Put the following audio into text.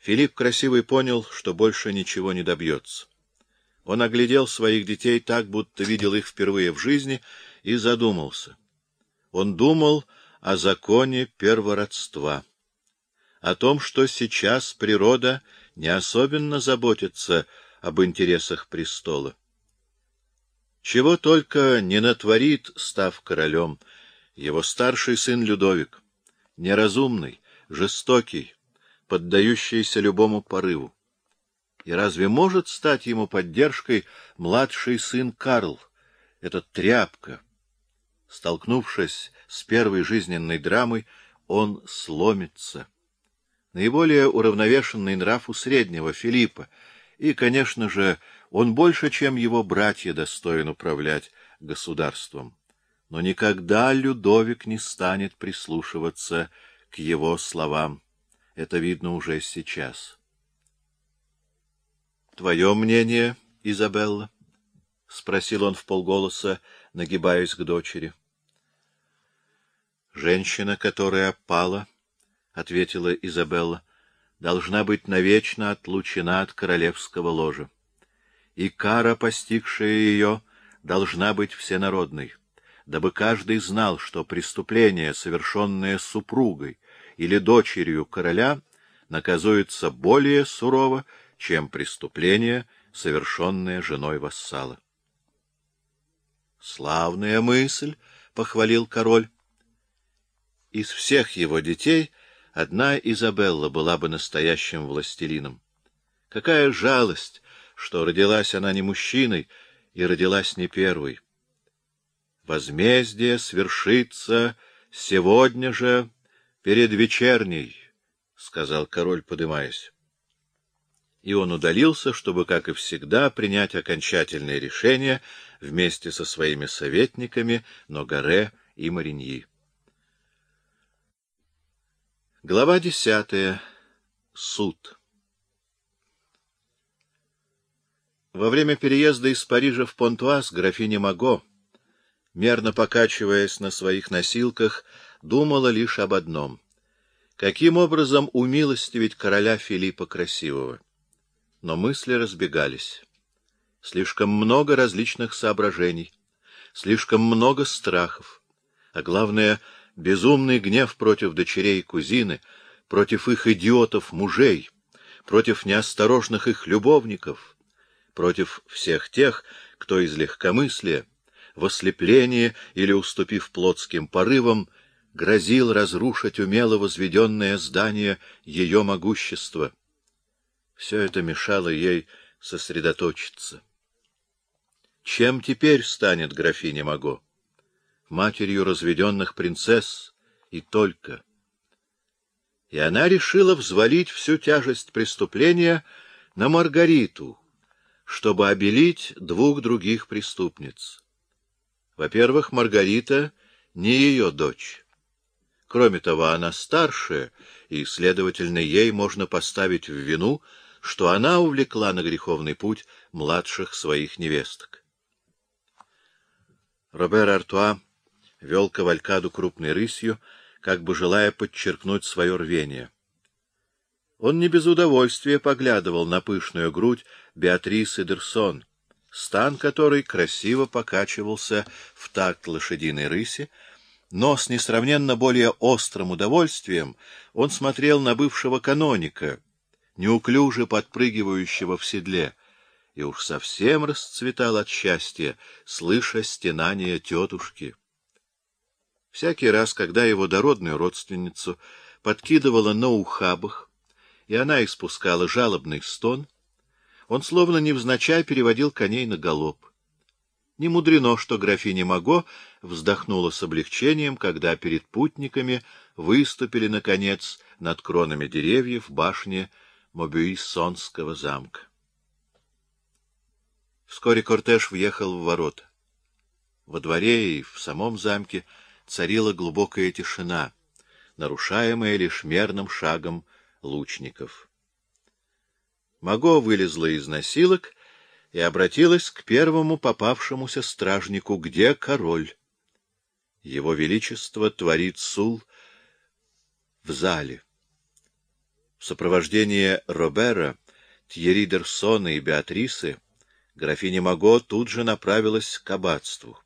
Филипп Красивый понял, что больше ничего не добьется. Он оглядел своих детей так, будто видел их впервые в жизни, и задумался. Он думал о законе первородства, о том, что сейчас природа не особенно заботится об интересах престола. Чего только не натворит, став королем, его старший сын Людовик, неразумный, жестокий, поддающийся любому порыву. И разве может стать ему поддержкой младший сын Карл, этот тряпка? Столкнувшись с первой жизненной драмой, он сломится. Наиболее уравновешенный нрав у среднего Филиппа, и, конечно же, он больше, чем его братья, достоин управлять государством. Но никогда Людовик не станет прислушиваться к его словам. Это видно уже сейчас. — Твое мнение, Изабелла? — спросил он вполголоса, нагибаясь к дочери. — Женщина, которая пала, — ответила Изабелла, — должна быть навечно отлучена от королевского ложа. И кара, постигшая ее, должна быть всенародной, дабы каждый знал, что преступление, совершенное супругой, или дочерью короля наказуется более сурово, чем преступление, совершенное женой вассала. «Славная мысль!» — похвалил король. Из всех его детей одна Изабелла была бы настоящим властелином. Какая жалость, что родилась она не мужчиной и родилась не первой. Возмездие свершится сегодня же перед вечерней, — сказал король, подымаясь. И он удалился, чтобы, как и всегда, принять окончательное решение вместе со своими советниками Ногаре и Мариньи. Глава десятая. Суд. Во время переезда из Парижа в Понтуаз графиня Маго, мерно покачиваясь на своих носилках, думала лишь об одном — каким образом умилостивить короля Филиппа Красивого. Но мысли разбегались. Слишком много различных соображений, слишком много страхов, а главное — безумный гнев против дочерей и кузины, против их идиотов-мужей, против неосторожных их любовников, против всех тех, кто из легкомыслия, в ослеплении или уступив плотским порывам, грозил разрушить умело возведенное здание ее могущества. Все это мешало ей сосредоточиться. Чем теперь станет графиня Маго? Матерью разведенных принцесс и только. И она решила взвалить всю тяжесть преступления на Маргариту, чтобы обелить двух других преступниц. Во-первых, Маргарита не ее дочь. Кроме того, она старшая, и, следовательно, ей можно поставить в вину, что она увлекла на греховный путь младших своих невесток. Робер Артуа вел кавалькаду крупной рысью, как бы желая подчеркнуть свое рвение. Он не без удовольствия поглядывал на пышную грудь Беатрисы Дерсон, стан которой красиво покачивался в такт лошадиной рыси, но с несравненно более острым удовольствием он смотрел на бывшего каноника, неуклюже подпрыгивающего в седле, и уж совсем расцветал от счастья, слыша стенания тетушки. Всякий раз, когда его дородную родственницу подкидывала на ухабах, и она испускала жалобный стон, он словно невзначай переводил коней на галоп. Не мудрено, что графиня Маго вздохнула с облегчением, когда перед путниками выступили, наконец, над кронами деревьев башни Мобюйсонского замка. Вскоре кортеж въехал в ворота. Во дворе и в самом замке царила глубокая тишина, нарушаемая лишь мерным шагом лучников. Маго вылезла из носилок и обратилась к первому попавшемуся стражнику, где король. Его Величество творит сул в зале. В сопровождении Робера, Тьерри Дерсона и Беатрисы графиня Маго тут же направилась к аббатству.